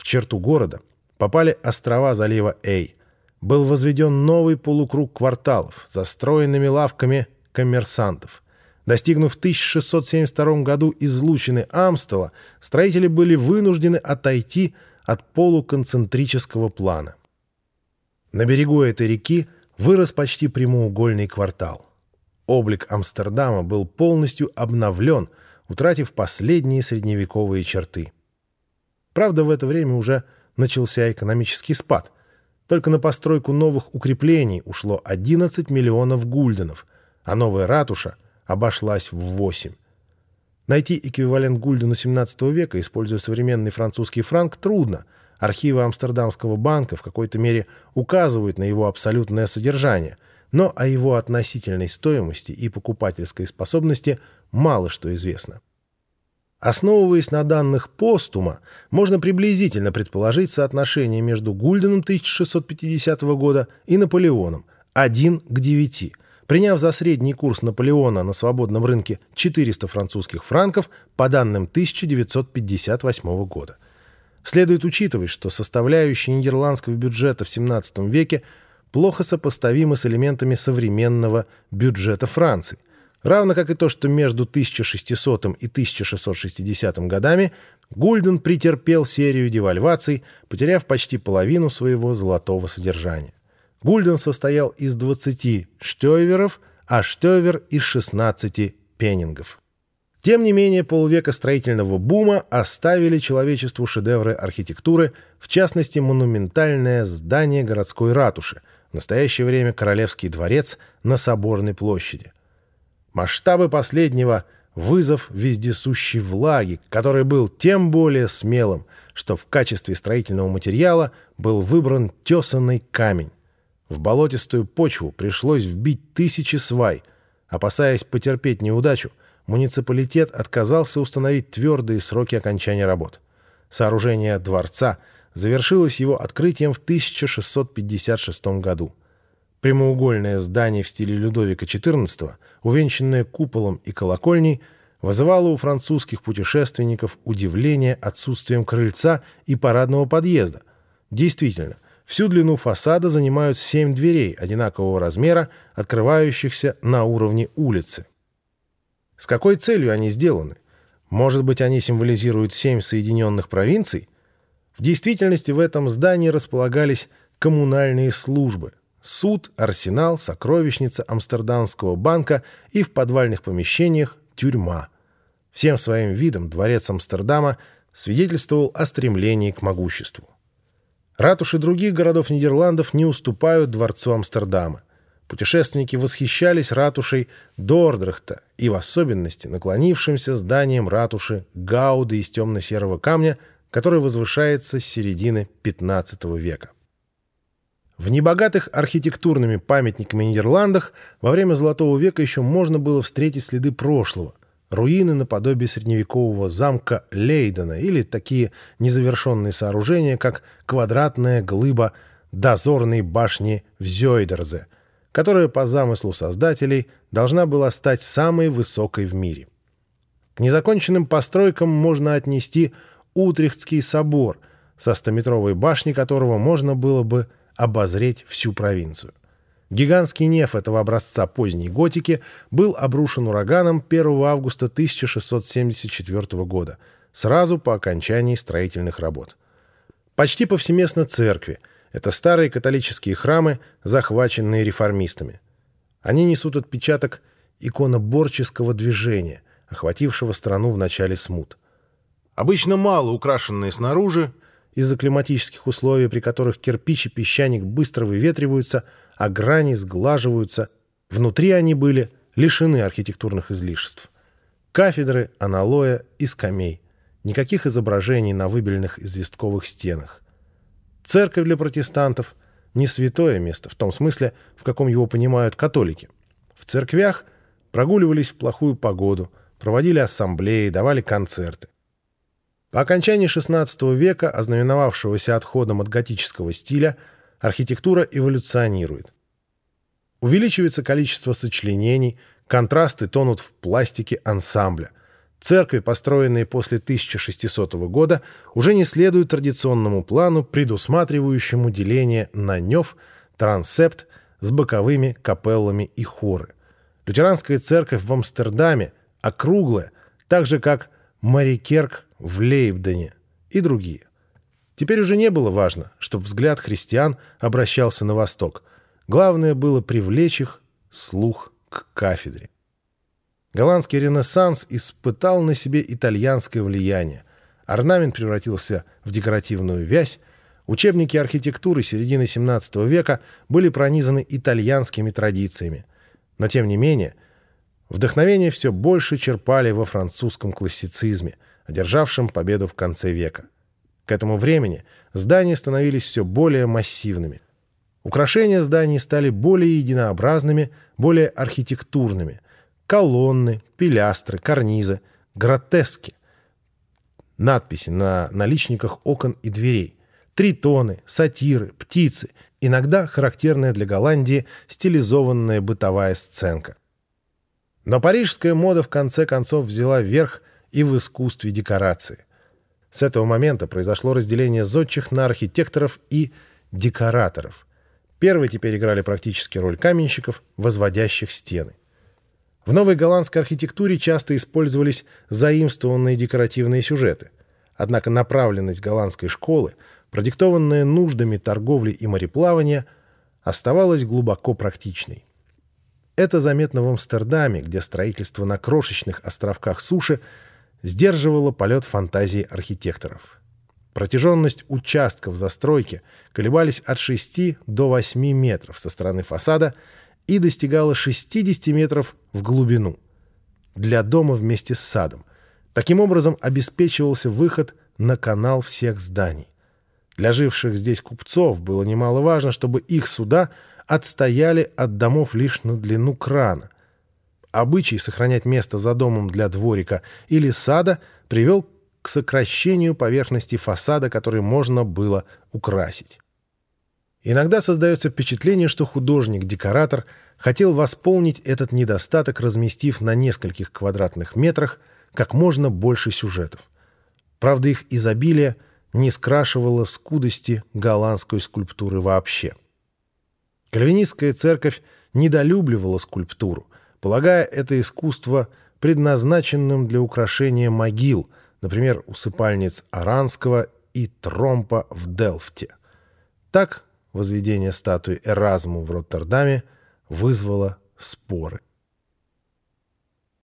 В черту города попали острова залива Эй. Был возведен новый полукруг кварталов, застроенными лавками коммерсантов. Достигнув в 1672 году излучины Амстела, строители были вынуждены отойти от полуконцентрического плана. На берегу этой реки вырос почти прямоугольный квартал. Облик Амстердама был полностью обновлен, утратив последние средневековые черты. Правда, в это время уже начался экономический спад. Только на постройку новых укреплений ушло 11 миллионов гульденов, а новая ратуша обошлась в 8. Найти эквивалент гульдену 17 века, используя современный французский франк, трудно. Архивы Амстердамского банка в какой-то мере указывают на его абсолютное содержание, но о его относительной стоимости и покупательской способности мало что известно. Основываясь на данных постума, можно приблизительно предположить соотношение между Гульденом 1650 года и Наполеоном 1 к 9, приняв за средний курс Наполеона на свободном рынке 400 французских франков по данным 1958 года. Следует учитывать, что составляющие нидерландского бюджета в XVII веке плохо сопоставимы с элементами современного бюджета Франции – равно как и то, что между 1600 и 1660 годами Гульден претерпел серию девальваций, потеряв почти половину своего золотого содержания. Гульден состоял из 20 штёверов, а штёвер из 16 пеннингов. Тем не менее, полвека строительного бума оставили человечеству шедевры архитектуры, в частности, монументальное здание городской ратуши, в настоящее время Королевский дворец на Соборной площади – Масштабы последнего — вызов вездесущей влаги, который был тем более смелым, что в качестве строительного материала был выбран тесанный камень. В болотистую почву пришлось вбить тысячи свай. Опасаясь потерпеть неудачу, муниципалитет отказался установить твердые сроки окончания работ. Сооружение дворца завершилось его открытием в 1656 году. Прямоугольное здание в стиле Людовика XIV, увенчанное куполом и колокольней, вызывало у французских путешественников удивление отсутствием крыльца и парадного подъезда. Действительно, всю длину фасада занимают семь дверей одинакового размера, открывающихся на уровне улицы. С какой целью они сделаны? Может быть, они символизируют семь соединенных провинций? В действительности в этом здании располагались коммунальные службы – суд, арсенал, сокровищница Амстердамского банка и в подвальных помещениях тюрьма. Всем своим видом дворец Амстердама свидетельствовал о стремлении к могуществу. Ратуши других городов Нидерландов не уступают дворцу Амстердама. Путешественники восхищались ратушей Дордрехта и в особенности наклонившимся зданием ратуши Гауды из темно-серого камня, который возвышается с середины XV века. В небогатых архитектурными памятниками Нидерландах во время Золотого века еще можно было встретить следы прошлого, руины наподобие средневекового замка Лейдена или такие незавершенные сооружения, как квадратная глыба дозорной башни в Зёйдерзе, которая по замыслу создателей должна была стать самой высокой в мире. К незаконченным постройкам можно отнести Утрехтский собор, со стометровой башни которого можно было бы обозреть всю провинцию. Гигантский неф этого образца поздней готики был обрушен ураганом 1 августа 1674 года, сразу по окончании строительных работ. Почти повсеместно церкви – это старые католические храмы, захваченные реформистами. Они несут отпечаток иконоборческого движения, охватившего страну в начале смут. Обычно мало украшенные снаружи, из-за климатических условий, при которых кирпич и песчаник быстро выветриваются, а грани сглаживаются, внутри они были лишены архитектурных излишеств. Кафедры, аналоя и скамей. Никаких изображений на выбеленных известковых стенах. Церковь для протестантов – не святое место, в том смысле, в каком его понимают католики. В церквях прогуливались в плохую погоду, проводили ассамблеи, давали концерты. По окончании XVI века, ознаменовавшегося отходом от готического стиля, архитектура эволюционирует. Увеличивается количество сочленений, контрасты тонут в пластике ансамбля. Церкви, построенные после 1600 года, уже не следуют традиционному плану, предусматривающему деление на нев, трансепт с боковыми капеллами и хоры. Лютеранская церковь в Амстердаме округлая, так же как Марикерк в Лейбдене и другие. Теперь уже не было важно, чтобы взгляд христиан обращался на восток. Главное было привлечь их слух к кафедре. Голландский ренессанс испытал на себе итальянское влияние. Орнамент превратился в декоративную вязь, учебники архитектуры середины XVII века были пронизаны итальянскими традициями. Но тем не менее, вдохновение все больше черпали во французском классицизме, одержавшем победу в конце века. К этому времени здания становились все более массивными. Украшения зданий стали более единообразными, более архитектурными – колонны, пилястры, карнизы, гротески, надписи на наличниках окон и дверей, тритоны, сатиры, птицы, иногда характерная для Голландии стилизованная бытовая сценка. Но парижская мода в конце концов взяла верх и в искусстве декорации. С этого момента произошло разделение зодчих на архитекторов и декораторов. Первые теперь играли практически роль каменщиков, возводящих стены. В новой голландской архитектуре часто использовались заимствованные декоративные сюжеты. Однако направленность голландской школы, продиктованная нуждами торговли и мореплавания, оставалась глубоко практичной. Это заметно в Амстердаме, где строительство на крошечных островках суши сдерживало полет фантазии архитекторов. Протяженность участков застройки колебались от 6 до 8 метров со стороны фасада – и достигала 60 метров в глубину. Для дома вместе с садом. Таким образом обеспечивался выход на канал всех зданий. Для живших здесь купцов было немаловажно, чтобы их суда отстояли от домов лишь на длину крана. Обычай сохранять место за домом для дворика или сада привел к сокращению поверхности фасада, который можно было украсить. Иногда создается впечатление, что художник-декоратор хотел восполнить этот недостаток, разместив на нескольких квадратных метрах как можно больше сюжетов. Правда, их изобилие не скрашивало скудости голландской скульптуры вообще. Кальвинистская церковь недолюбливала скульптуру, полагая это искусство предназначенным для украшения могил, например, усыпальниц Аранского и Тромпа в Делфте. Так возведение статуи Эразму в Роттердаме вызвало споры.